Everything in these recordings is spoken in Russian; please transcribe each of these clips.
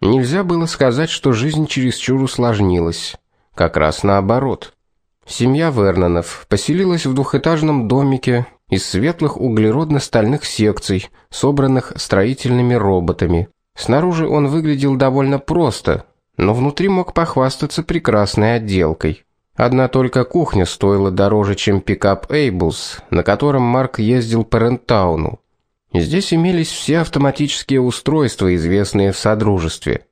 Нельзя было сказать, что жизнь чересчур усложнилась. Как раз наоборот. Семья Вернонов поселилась в двухэтажном домике из светлых углеродно-стальных секций, собранных строительными роботами. Снаружи он выглядел довольно просто, но внутри мог похвастаться прекрасной отделкой. Одна только кухня стоила дороже, чем пикап Эйблс, на котором Марк ездил по Рентауну. Здесь имелись все автоматические устройства, известные в содружестве.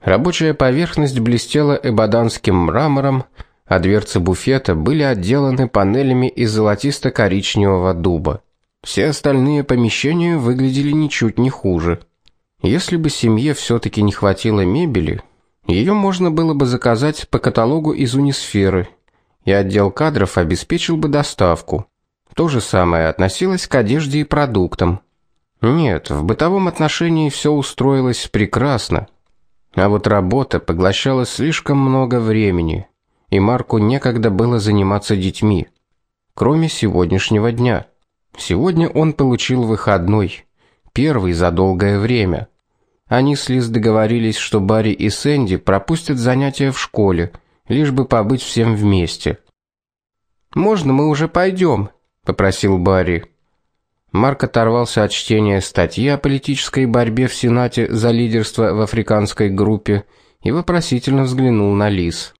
Рабочая поверхность блестела эбаданским мрамором, а дверцы буфета были отделаны панелями из золотисто-коричневого дуба. Все остальные помещения выглядели ничуть не хуже. Если бы семье все таки не хватило мебели, ее можно было бы заказать по каталогу из Унисферы, и отдел кадров обеспечил бы доставку. То же самое относилось к одежде и продуктам. Нет, в бытовом отношении все устроилось прекрасно. А вот работа поглощала слишком много времени, и Марку некогда было заниматься детьми, кроме сегодняшнего дня. Сегодня он получил выходной, первый за долгое время. Они с Лиз договорились, что Барри и Сэнди пропустят занятия в школе, лишь бы побыть всем вместе. Можно мы уже пойдем?» – попросил Барри. Марк оторвался от чтения статьи о политической борьбе в Сенате за лидерство в африканской группе и вопросительно взглянул на Лиз.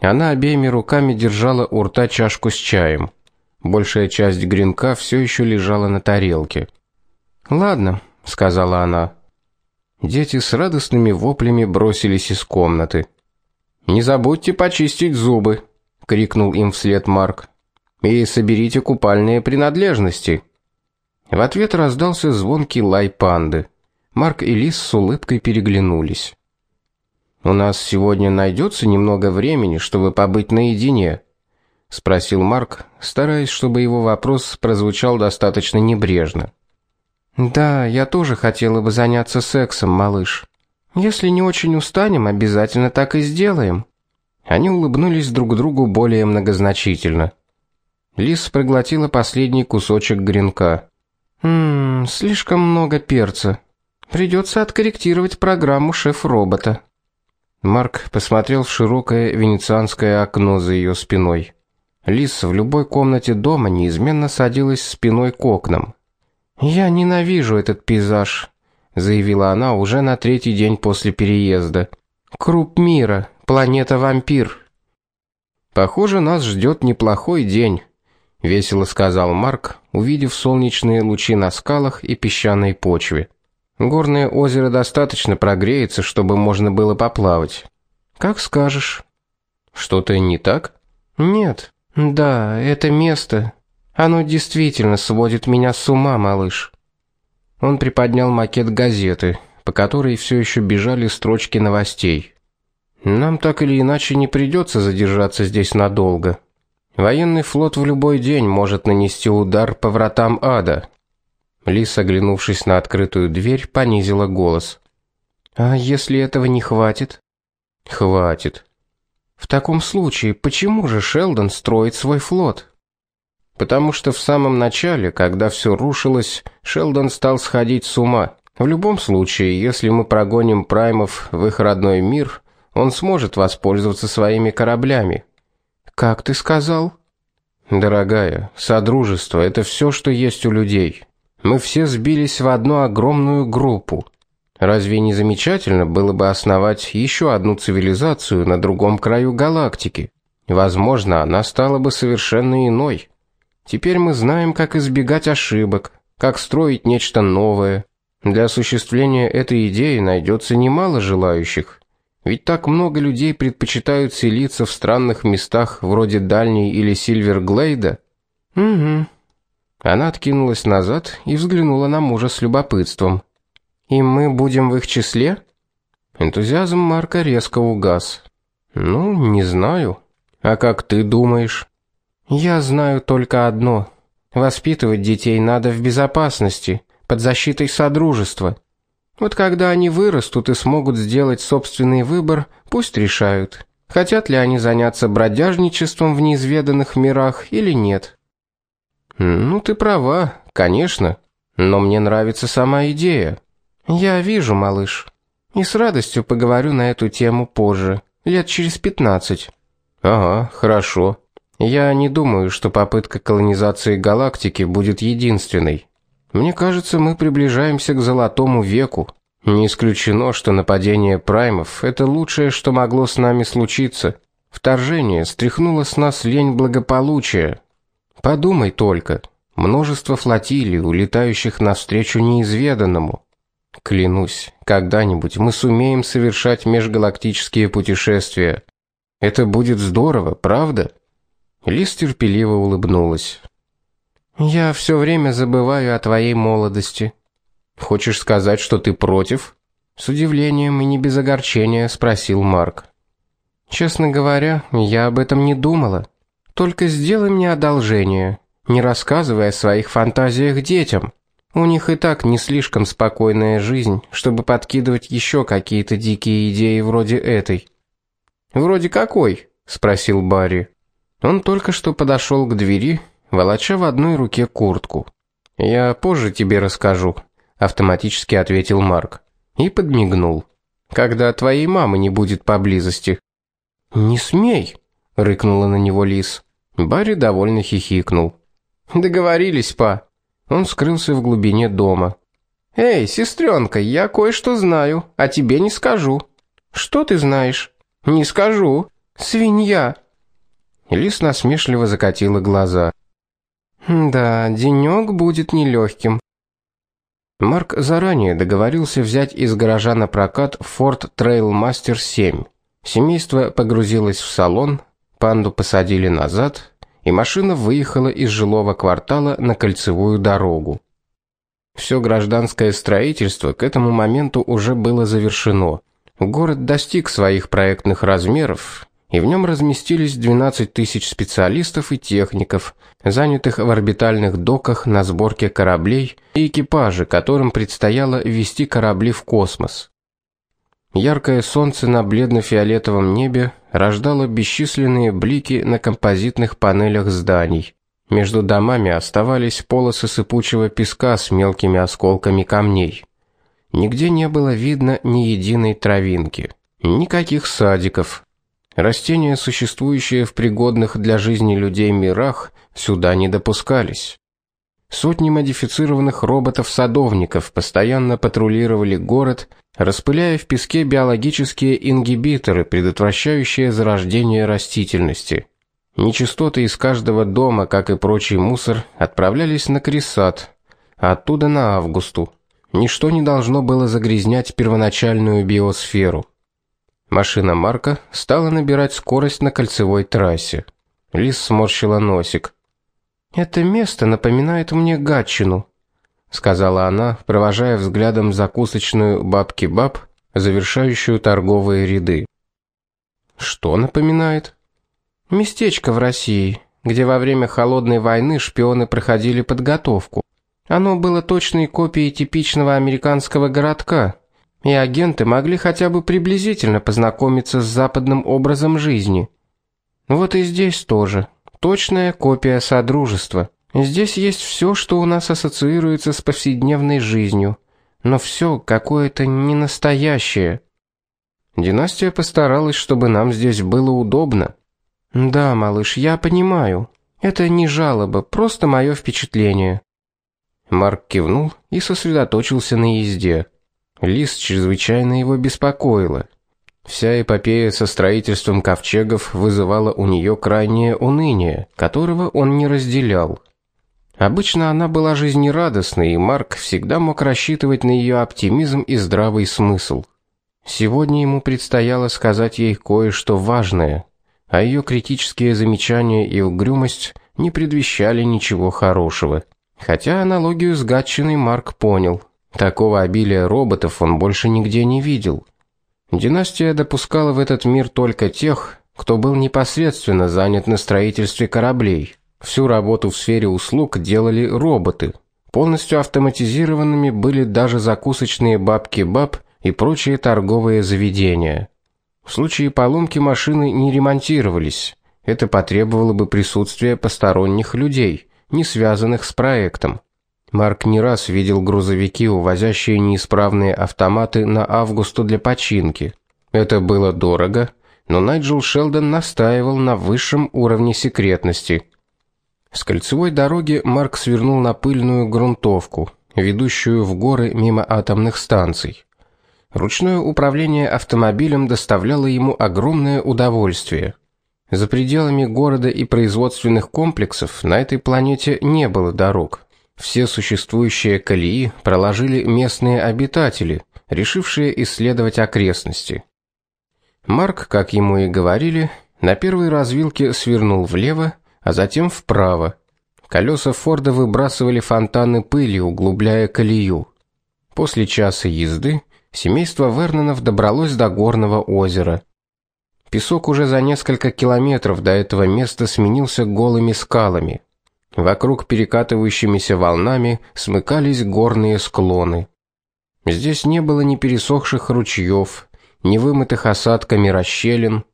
Она обеими руками держала у рта чашку с чаем. Большая часть гренка все еще лежала на тарелке. "Ладно", сказала она. Дети с радостными воплями бросились из комнаты. "Не забудьте почистить зубы", крикнул им вслед Марк. "И соберите купальные принадлежности". В ответ раздался звонкий лай панды. Марк и Лис с улыбкой переглянулись. У нас сегодня найдется немного времени, чтобы побыть наедине, спросил Марк, стараясь, чтобы его вопрос прозвучал достаточно небрежно. Да, я тоже хотела бы заняться сексом, малыш. Если не очень устанем, обязательно так и сделаем. Они улыбнулись друг другу более многозначительно. Лис проглотила последний кусочек гренка. Хмм, слишком много перца. Придется откорректировать программу шеф-робота. Марк посмотрел в широкое венецианское окно за ее спиной. Лис в любой комнате дома неизменно садилась спиной к окнам. "Я ненавижу этот пейзаж", заявила она уже на третий день после переезда. "Круп мира, планета-вампир". Похоже, нас ждет неплохой день весело сказал Марк, увидев солнечные лучи на скалах и песчаной почве. Горное озеро достаточно прогреется, чтобы можно было поплавать. Как скажешь. Что-то не так? Нет. Да, это место. Оно действительно сводит меня с ума, малыш. Он приподнял макет газеты, по которой все еще бежали строчки новостей. Нам так или иначе не придется задержаться здесь надолго. Военный флот в любой день может нанести удар по вратам ада. Лис, оглянувшись на открытую дверь, понизила голос. А если этого не хватит? Хватит. В таком случае, почему же Шелдон строит свой флот? Потому что в самом начале, когда все рушилось, Шелдон стал сходить с ума. В любом случае, если мы прогоним праймов в их родной мир, он сможет воспользоваться своими кораблями. Как ты сказал? Дорогая, содружество это все, что есть у людей. Мы все сбились в одну огромную группу. Разве не замечательно было бы основать еще одну цивилизацию на другом краю галактики? Возможно, она стала бы совершенно иной. Теперь мы знаем, как избегать ошибок, как строить нечто новое. Для осуществления этой идеи найдется немало желающих. Ведь так много людей предпочитают селиться в странных местах вроде Дальней или Сильверглейда. Угу. Она откинулась назад и взглянула на мужа с любопытством. И мы будем в их числе? Энтузиазм Марка резко угас. Ну, не знаю. А как ты думаешь? Я знаю только одно: воспитывать детей надо в безопасности, под защитой содружества. Вот когда они вырастут и смогут сделать собственный выбор, пусть решают, хотят ли они заняться бродяжничеством в неизведанных мирах или нет. Ну ты права, конечно, но мне нравится сама идея. Я вижу, малыш. И с радостью поговорю на эту тему позже, лет через пятнадцать. Ага, хорошо. Я не думаю, что попытка колонизации галактики будет единственной. Мне кажется, мы приближаемся к золотому веку. Не исключено, что нападение праймов это лучшее, что могло с нами случиться. Вторжение стряхнуло с нас лень благополучия. Подумай только, множество флотилий, улетающих навстречу неизведанному. Клянусь, когда-нибудь мы сумеем совершать межгалактические путешествия. Это будет здорово, правда? Лиз терпеливо улыбнулась. Я все время забываю о твоей молодости. Хочешь сказать, что ты против? С удивлением и не без огорчения спросил Марк. Честно говоря, я об этом не думала. Только сделай мне одолжение, не рассказывай о своих фантазиях детям. У них и так не слишком спокойная жизнь, чтобы подкидывать еще какие-то дикие идеи вроде этой. Вроде какой? спросил Барри. Он только что подошел к двери, волоча в одной руке куртку. Я позже тебе расскажу, автоматически ответил Марк и подмигнул. Когда твоей мамы не будет поблизости. Не смей, рыкнула на него Лис. Барри довольно хихикнул. Договорились, па. Он скрылся в глубине дома. Эй, сестренка, я кое-что знаю, а тебе не скажу. Что ты знаешь? Не скажу. Свинья. Лис насмешливо закатила глаза. Да, денёк будет нелегким. Марк заранее договорился взять из гаража на прокат Ford Trailmaster 7. Семейство погрузилось в салон, панду посадили назад, и машина выехала из жилого квартала на кольцевую дорогу. Все гражданское строительство к этому моменту уже было завершено. Город достиг своих проектных размеров, и в нем разместились 12 тысяч специалистов и техников, занятых в орбитальных доках на сборке кораблей и экипажи, которым предстояло вести корабли в космос. Яркое солнце на бледно-фиолетовом небе рождало бесчисленные блики на композитных панелях зданий. Между домами оставались полосы сыпучего песка с мелкими осколками камней. Нигде не было видно ни единой травинки, никаких садиков. Растения, существующие в пригодных для жизни людей мирах, сюда не допускались. Сотни модифицированных роботов-садовников постоянно патрулировали город, распыляя в песке биологические ингибиторы, предотвращающие зарождение растительности. Нечистоты из каждого дома, как и прочий мусор, отправлялись на Крисат, а оттуда на Августу. Ничто не должно было загрязнять первоначальную биосферу. Машина Марка стала набирать скорость на кольцевой трассе. Лис сморщила носик. Это место напоминает мне Гатчину, сказала она, провожая взглядом закусочную бабки баб, завершающую торговые ряды. Что напоминает? Местечко в России, где во время холодной войны шпионы проходили подготовку. Оно было точной копией типичного американского городка, и агенты могли хотя бы приблизительно познакомиться с западным образом жизни. Вот и здесь тоже точная копия содружества. Здесь есть все, что у нас ассоциируется с повседневной жизнью, но все какое-то не настоящее. Династия постаралась, чтобы нам здесь было удобно. Да, малыш, я понимаю. Это не жалоба, просто мое впечатление. Марк кивнул и сосредоточился на езде. Лис чрезвычайно его беспокоила. Вся эпопея со строительством ковчегов вызывала у нее крайнее уныние, которого он не разделял. Обычно она была жизнерадостной, и Марк всегда мог рассчитывать на ее оптимизм и здравый смысл. Сегодня ему предстояло сказать ей кое-что важное, а ее критические замечания и угрюмость не предвещали ничего хорошего. Хотя аналогию с Гатчиной Марк понял. Такого обилия роботов он больше нигде не видел. Династия допускала в этот мир только тех, кто был непосредственно занят на строительстве кораблей. Всю работу в сфере услуг делали роботы. Полностью автоматизированными были даже закусочные бабки-баб и прочие торговые заведения. В случае поломки машины не ремонтировались. Это потребовало бы присутствия посторонних людей, не связанных с проектом. Марк не раз видел грузовики, увозящие неисправные автоматы на Августу для починки. Это было дорого, но Найджел Шелдон настаивал на высшем уровне секретности. С кольцевой дороги Марк свернул на пыльную грунтовку, ведущую в горы мимо атомных станций. Ручное управление автомобилем доставляло ему огромное удовольствие. За пределами города и производственных комплексов на этой планете не было дорог. Все существующие колеи проложили местные обитатели, решившие исследовать окрестности. Марк, как ему и говорили, на первой развилке свернул влево, а затем вправо. Колеса Форда выбрасывали фонтаны пыли, углубляя колею. После часа езды семейство Вернонов добралось до горного озера. Песок уже за несколько километров до этого места сменился голыми скалами. Вокруг перекатывающимися волнами смыкались горные склоны. Здесь не было ни пересохших ручьев, ни вымытых осадками расщелин.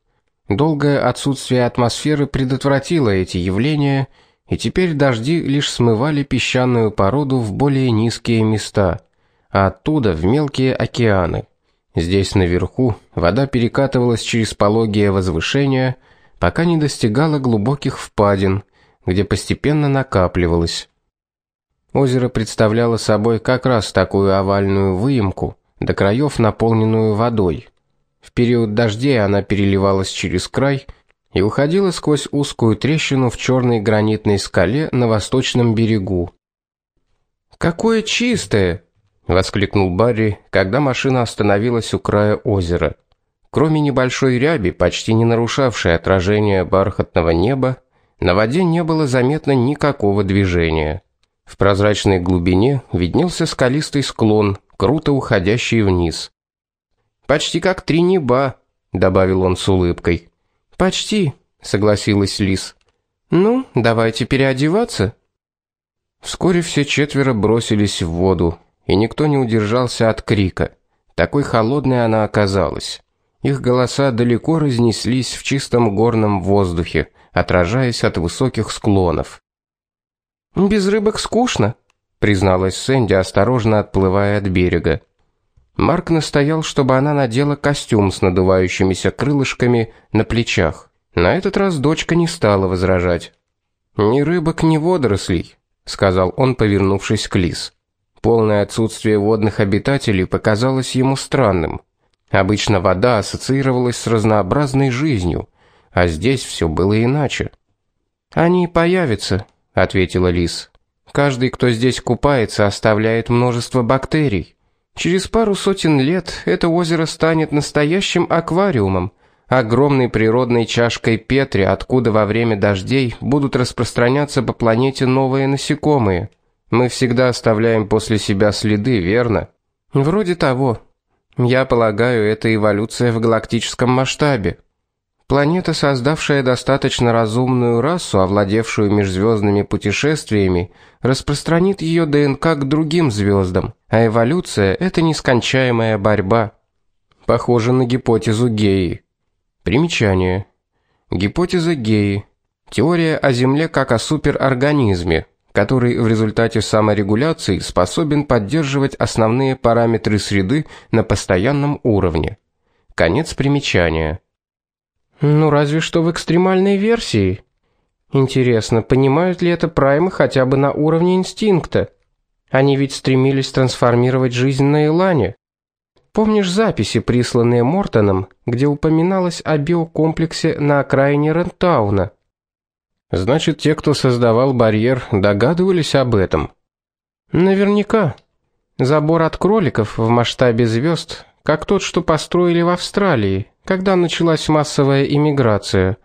Долгое отсутствие атмосферы предотвратило эти явления, и теперь дожди лишь смывали песчаную породу в более низкие места, а оттуда в мелкие океаны. Здесь наверху вода перекатывалась через пологие возвышения, пока не достигала глубоких впадин, где постепенно накапливалось. Озеро представляло собой как раз такую овальную выемку, до краев наполненную водой. В период дождей она переливалась через край и уходила сквозь узкую трещину в черной гранитной скале на восточном берегу. Какое чистое, воскликнул Барри, когда машина остановилась у края озера. Кроме небольшой ряби, почти не нарушавшей отражение бархатного неба, на воде не было заметно никакого движения. В прозрачной глубине виднелся скалистый склон, круто уходящий вниз. Почти как три неба, добавил он с улыбкой. Почти, согласилась Лис. Ну, давайте переодеваться. Вскоре все четверо бросились в воду, и никто не удержался от крика. Такой холодной она оказалась. Их голоса далеко разнеслись в чистом горном воздухе, отражаясь от высоких склонов. Без рыбок скучно, призналась Сэнди, осторожно отплывая от берега. Марк настоял, чтобы она надела костюм с надувающимися крылышками на плечах. На этот раз дочка не стала возражать. "Ни рыбок, ни водорослей", сказал он, повернувшись к Лис. Полное отсутствие водных обитателей показалось ему странным. Обычно вода ассоциировалась с разнообразной жизнью, а здесь все было иначе. Они появятся, ответила Лис. Каждый, кто здесь купается, оставляет множество бактерий. Через пару сотен лет это озеро станет настоящим аквариумом, огромной природной чашкой Петри, откуда во время дождей будут распространяться по планете новые насекомые. Мы всегда оставляем после себя следы, верно? Вроде того. Я полагаю, это эволюция в галактическом масштабе. Планета, создавшая достаточно разумную расу, овладевшую межзвездными путешествиями, распространит ее ДНК к другим звездам, а эволюция это нескончаемая борьба. Похоже на гипотезу Геи. Примечание. Гипотеза Геи. Теория о Земле как о суперорганизме, который в результате саморегуляции способен поддерживать основные параметры среды на постоянном уровне. Конец примечания. Ну, разве что в экстремальной версии. Интересно, понимают ли это праймы хотя бы на уровне инстинкта? Они ведь стремились трансформировать жизнь на Илане. Помнишь записи, присланные Мортоном, где упоминалось о биокомплексе на окраине Рентауна? Значит, те, кто создавал барьер, догадывались об этом. Наверняка. Забор от кроликов в масштабе звезд, как тот, что построили в Австралии, когда началась массовая иммиграция.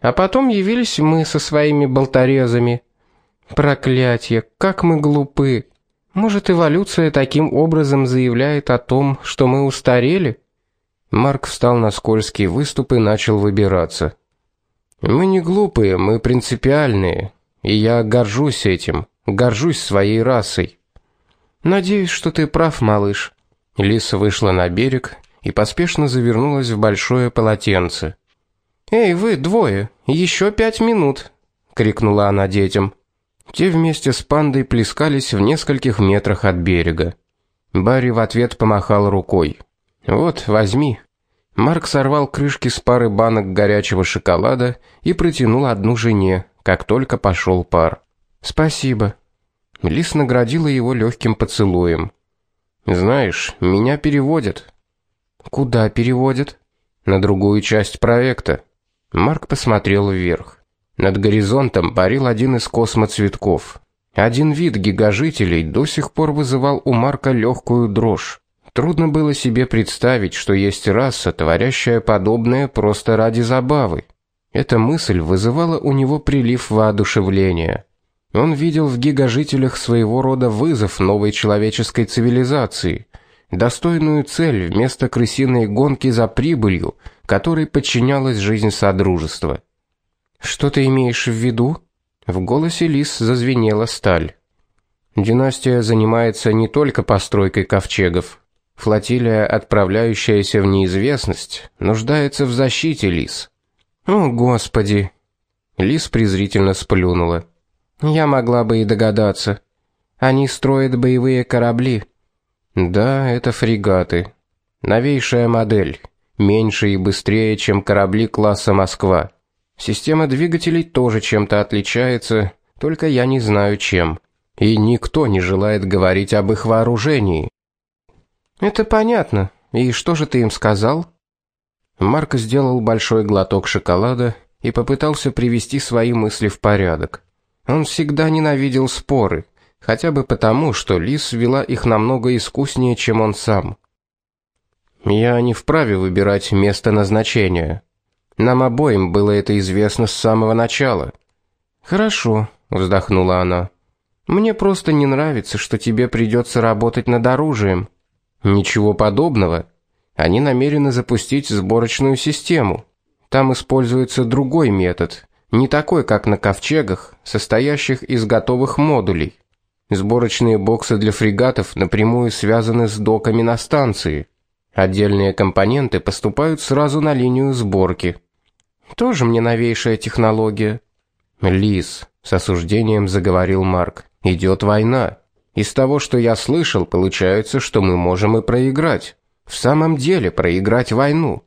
А потом явились мы со своими болторезами. Проклятье, как мы глупы. Может, эволюция таким образом заявляет о том, что мы устарели? Марк встал на скользкий выступ и начал выбираться. Мы не глупые, мы принципиальные, и я горжусь этим, горжусь своей расой. Надеюсь, что ты прав, малыш. Лиса вышла на берег и поспешно завернулась в большое полотенце. "Эй, вы двое, еще пять минут", крикнула она детям. Те вместе с пандой плескались в нескольких метрах от берега. Барри в ответ помахал рукой. Вот, возьми. Марк сорвал крышки с пары банок горячего шоколада и протянул одну жене, как только пошел пар. Спасибо. Лис наградила его легким поцелуем. Знаешь, меня переводят. Куда переводят? На другую часть проекта. Марк посмотрел вверх. Над горизонтом парил один из космоцветков. Один вид гигажителей до сих пор вызывал у Марка легкую дрожь. Трудно было себе представить, что есть раса, творящая подобное просто ради забавы. Эта мысль вызывала у него прилив воодушевления. Он видел в гигажителях своего рода вызов новой человеческой цивилизации, достойную цель вместо крысиной гонки за прибылью, которой подчинялась жизнь содружества. Что ты имеешь в виду? В голосе Лис зазвенела сталь. Династия занимается не только постройкой ковчегов. Флотилия, отправляющаяся в неизвестность, нуждается в защите Лис. О, господи. Лис презрительно сплюнула. Я могла бы и догадаться. Они строят боевые корабли. Да, это фрегаты. Новейшая модель, меньше и быстрее, чем корабли класса Москва. Система двигателей тоже чем-то отличается, только я не знаю чем. И никто не желает говорить об их вооружении. Это понятно. И что же ты им сказал? Марк сделал большой глоток шоколада и попытался привести свои мысли в порядок. Он всегда ненавидел споры, хотя бы потому, что Лис вела их намного искуснее, чем он сам. Я не вправе выбирать место назначения. Нам обоим было это известно с самого начала. Хорошо, вздохнула она. Мне просто не нравится, что тебе придется работать над оружием. Ничего подобного. Они намерены запустить сборочную систему. Там используется другой метод, не такой, как на ковчегах, состоящих из готовых модулей. Сборочные боксы для фрегатов напрямую связаны с доками на станции. Отдельные компоненты поступают сразу на линию сборки. Тоже мне новейшая технология. Лис, с осуждением заговорил Марк. Идет война. Из того, что я слышал, получается, что мы можем и проиграть. В самом деле, проиграть войну.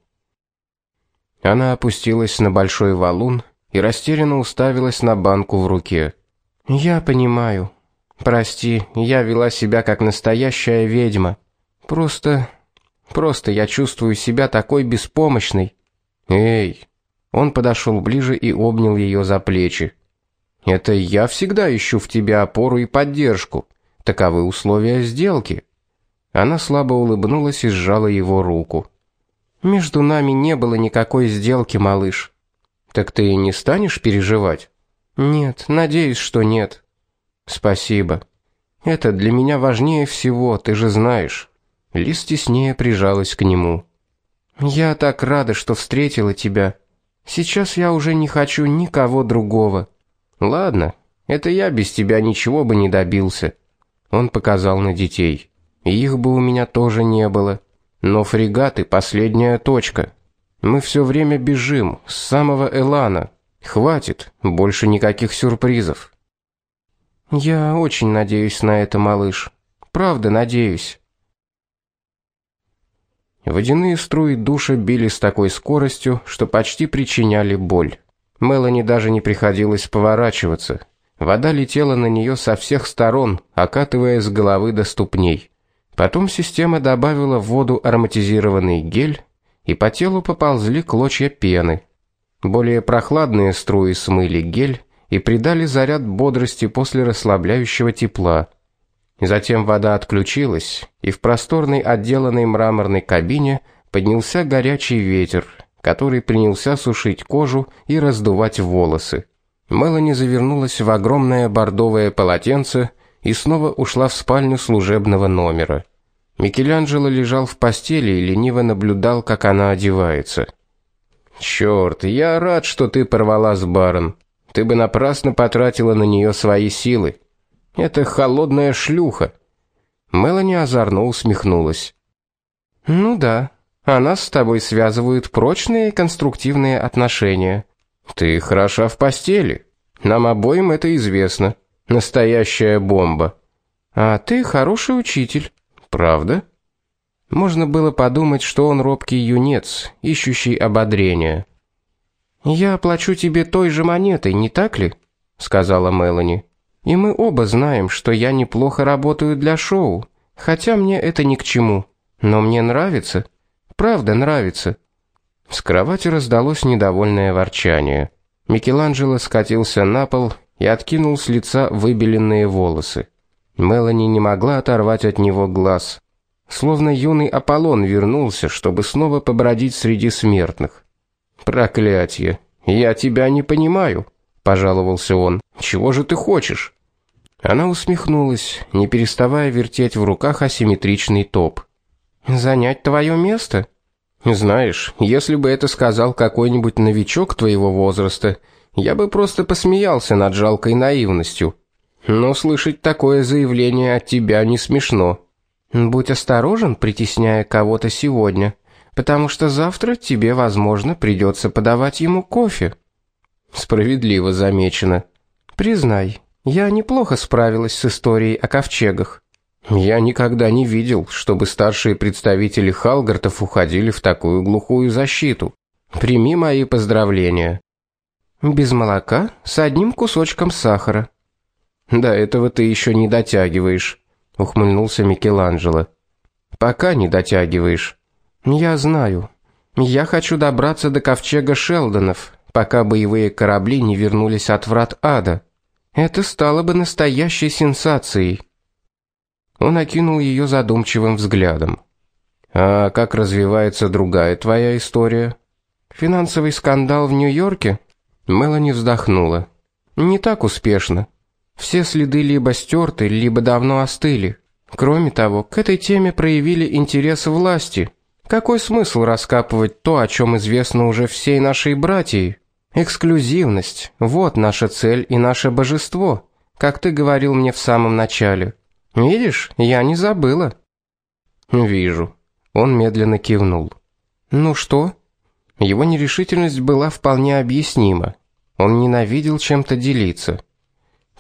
Она опустилась на большой валун и растерянно уставилась на банку в руке. Я понимаю. Прости, я вела себя как настоящая ведьма. Просто просто я чувствую себя такой беспомощной. Эй, он подошел ближе и обнял ее за плечи. Это я всегда ищу в тебе опору и поддержку. Таковы условия сделки. Она слабо улыбнулась и сжала его руку. Между нами не было никакой сделки, малыш. Так ты не станешь переживать? Нет, надеюсь, что нет. Спасибо. Это для меня важнее всего, ты же знаешь. Лиз теснее прижалась к нему. Я так рада, что встретила тебя. Сейчас я уже не хочу никого другого. Ладно, это я без тебя ничего бы не добился. Он показал на детей. Их бы у меня тоже не было. Но фрегаты последняя точка. Мы все время бежим с самого Элана. Хватит, больше никаких сюрпризов. Я очень надеюсь на это, малыш. Правда, надеюсь. Водяные струи душа били с такой скоростью, что почти причиняли боль. Мелани даже не приходилось поворачиваться. Вода летела на нее со всех сторон, окатывая с головы до ступней. Потом система добавила в воду ароматизированный гель, и по телу поползли клочья пены. Более прохладные струи смыли гель и придали заряд бодрости после расслабляющего тепла. Затем вода отключилась, и в просторной отделанной мраморной кабине поднялся горячий ветер, который принялся сушить кожу и раздувать волосы. Мелани завернулась в огромное бордовое полотенце и снова ушла в спальню служебного номера. Микеланджело лежал в постели и лениво наблюдал, как она одевается. Черт, я рад, что ты порвала с Барон. Ты бы напрасно потратила на нее свои силы. Это холодная шлюха. Мелани озорно усмехнулась. Ну да, а нас с тобой связывают прочные конструктивные отношения. Ты хороша в постели. Нам обоим это известно. Настоящая бомба. А ты хороший учитель. Правда? Можно было подумать, что он робкий юнец, ищущий ободрения. Я оплачу тебе той же монетой, не так ли? сказала Мелани. И мы оба знаем, что я неплохо работаю для шоу, хотя мне это ни к чему. Но мне нравится. Правда, нравится. С кровати раздалось недовольное ворчание. Микеланджело скатился на пол и откинул с лица выбеленные волосы. Мелани не могла оторвать от него глаз. Словно юный Аполлон вернулся, чтобы снова побродить среди смертных. Проклятье. Я тебя не понимаю, пожаловался он. Чего же ты хочешь? Она усмехнулась, не переставая вертеть в руках асимметричный топ. Занять твое место? Знаешь, если бы это сказал какой-нибудь новичок твоего возраста, я бы просто посмеялся над жалкой наивностью. Но слышать такое заявление от тебя не смешно. Будь осторожен, притесняя кого-то сегодня, потому что завтра тебе, возможно, придется подавать ему кофе. Справедливо замечено. Признай, я неплохо справилась с историей о ковчегах. Я никогда не видел, чтобы старшие представители Халгартов уходили в такую глухую защиту. Прими мои поздравления. Без молока, с одним кусочком сахара. До этого ты еще не дотягиваешь, ухмыльнулся Микеланджело. Пока не дотягиваешь. Я знаю. Я хочу добраться до ковчега Шелдонов, пока боевые корабли не вернулись от врат ада. Это стало бы настоящей сенсацией. Он окинул ее задумчивым взглядом. А как развивается другая твоя история? Финансовый скандал в Нью-Йорке? Мелани вздохнула. Не так успешно. Все следы либо стерты, либо давно остыли. Кроме того, к этой теме проявили интерес власти. Какой смысл раскапывать то, о чем известно уже всей нашей братьей? Эксклюзивность вот наша цель и наше божество, как ты говорил мне в самом начале. Видишь, я не забыла. Вижу. Он медленно кивнул. Ну что? Его нерешительность была вполне объяснима. Он ненавидел чем-то делиться.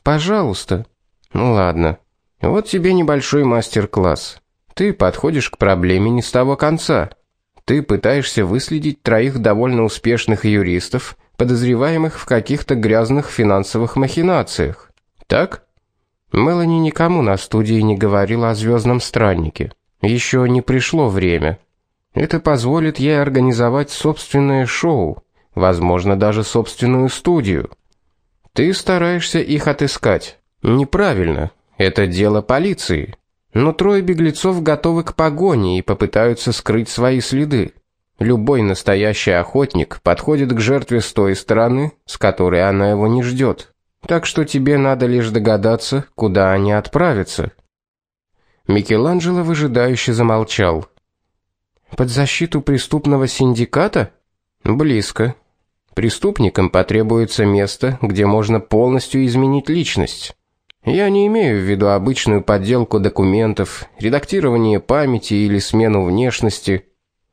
Пожалуйста. Ну ладно. Вот тебе небольшой мастер-класс. Ты подходишь к проблеме не с того конца. Ты пытаешься выследить троих довольно успешных юристов, подозреваемых в каких-то грязных финансовых махинациях. Так? Мелани никому на студии не говорила о звездном страннике. Еще не пришло время. Это позволит ей организовать собственное шоу, возможно, даже собственную студию. Ты стараешься их отыскать. Неправильно. Это дело полиции. Но трое беглецов готовы к погоне и попытаются скрыть свои следы. Любой настоящий охотник подходит к жертве с той стороны, с которой она его не ждет. Так что тебе надо лишь догадаться, куда они отправятся. Микеланджело выжидающе замолчал. Под защиту преступного синдиката? Близко. Преступникам потребуется место, где можно полностью изменить личность. Я не имею в виду обычную подделку документов, редактирование памяти или смену внешности.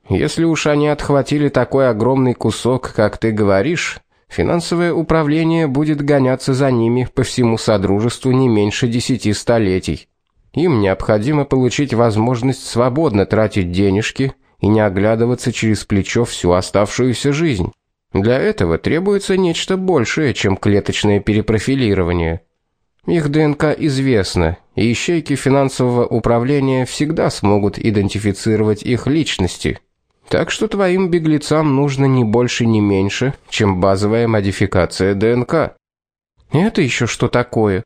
Если уж они отхватили такой огромный кусок, как ты говоришь, финансовое управление будет гоняться за ними по всему содружеству не меньше десяти столетий. Им необходимо получить возможность свободно тратить денежки и не оглядываться через плечо всю оставшуюся жизнь. Для этого требуется нечто большее, чем клеточное перепрофилирование. Их ДНК известно, и ищейки финансового управления всегда смогут идентифицировать их личности. Так что твоим беглецам нужно не больше, не меньше, чем базовая модификация ДНК. Это еще что такое?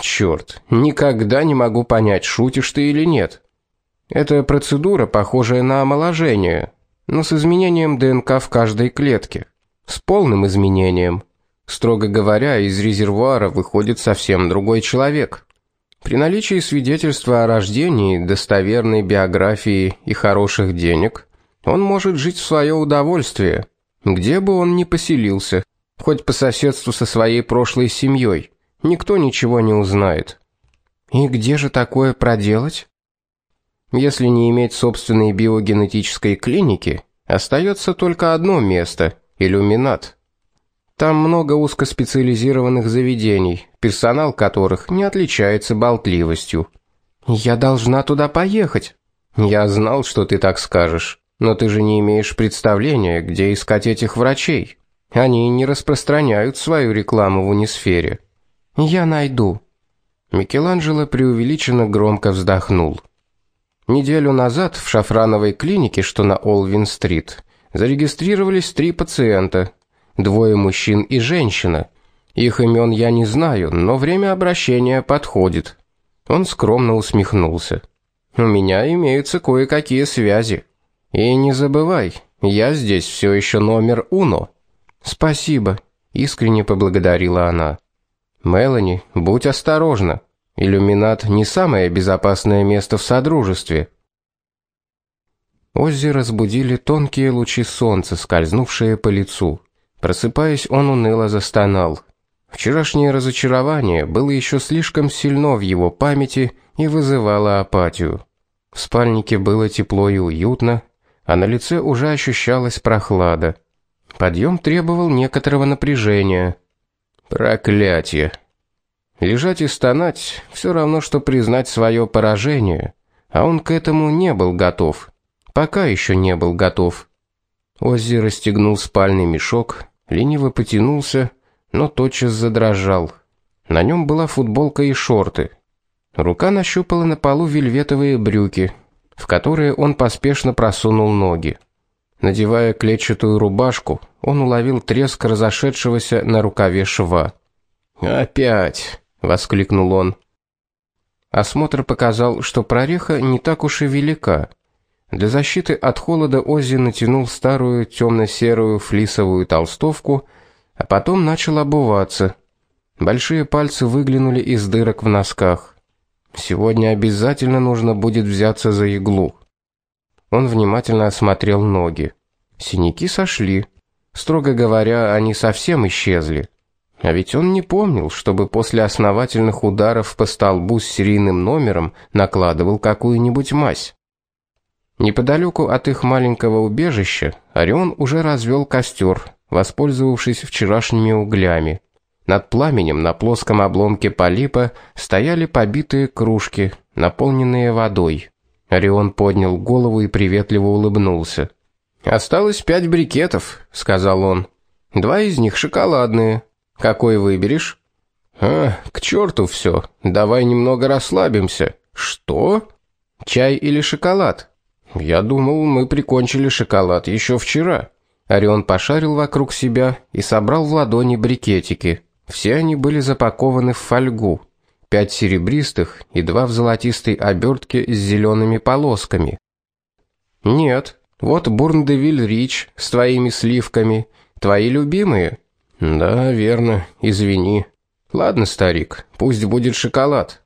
Черт, никогда не могу понять, шутишь ты или нет. Это процедура, похожая на омоложение, но с изменением ДНК в каждой клетке с полным изменением. Строго говоря, из резервуара выходит совсем другой человек. При наличии свидетельства о рождении, достоверной биографии и хороших денег, он может жить в свое удовольствие, где бы он ни поселился, хоть по соседству со своей прошлой семьей. Никто ничего не узнает. И где же такое проделать? Если не иметь собственной биогенетической клиники, остается только одно место иллюминат. Там много узкоспециализированных заведений, персонал которых не отличается болтливостью. Я должна туда поехать. Я знал, что ты так скажешь, но ты же не имеешь представления, где искать этих врачей. Они не распространяют свою рекламу в унисфере. Я найду. Микеланджело преувеличенно громко вздохнул. Неделю назад в Шафрановой клинике, что на Олвин-стрит, зарегистрировались три пациента. Двое мужчин и женщина. Их имен я не знаю, но время обращения подходит. Он скромно усмехнулся. У меня имеются кое-какие связи. И не забывай, я здесь все еще номер уно. Спасибо, искренне поблагодарила она. Мелани, будь осторожна. Иллюминат не самое безопасное место в содружестве. Оззи разбудили тонкие лучи солнца, скользнувшие по лицу. Просыпаясь, он уныло застонал. Вчерашнее разочарование было еще слишком сильно в его памяти и вызывало апатию. В спальнике было тепло и уютно, а на лице уже ощущалась прохлада. Подъем требовал некоторого напряжения. Проклятие. Лежать и стонать все равно что признать свое поражение, а он к этому не был готов. Пока еще не был готов. Оззи расстегнул спальный мешок, лениво потянулся, но тотчас задрожал. На нем была футболка и шорты. Рука нащупала на полу вельветовые брюки, в которые он поспешно просунул ноги. Надевая клетчатую рубашку, он уловил треск разошедшегося на рукаве шва. "Опять!" воскликнул он. Осмотр показал, что прореха не так уж и велика. Для защиты от холода Оззи натянул старую темно серую флисовую толстовку, а потом начал обуваться. Большие пальцы выглянули из дырок в носках. Сегодня обязательно нужно будет взяться за иглу. Он внимательно осмотрел ноги. Синяки сошли. Строго говоря, они совсем исчезли. А ведь он не помнил, чтобы после основательных ударов по столбу с серийным номером накладывал какую-нибудь мазь. Неподалеку от их маленького убежища Орион уже развел костер, воспользовавшись вчерашними углями. Над пламенем на плоском обломке полипа стояли побитые кружки, наполненные водой. Орион поднял голову и приветливо улыбнулся. Осталось пять брикетов, сказал он. Два из них шоколадные. Какой выберешь? А, к черту все. Давай немного расслабимся. Что? Чай или шоколад? Я думал, мы прикончили шоколад еще вчера. Орион пошарил вокруг себя и собрал в ладони брикетики. Все они были запакованы в фольгу. Пять серебристых и два в золотистой обертке с зелеными полосками. Нет. Вот Бурндевиль Рич с твоими сливками, твои любимые. Да, верно. Извини. Ладно, старик, пусть будет шоколад.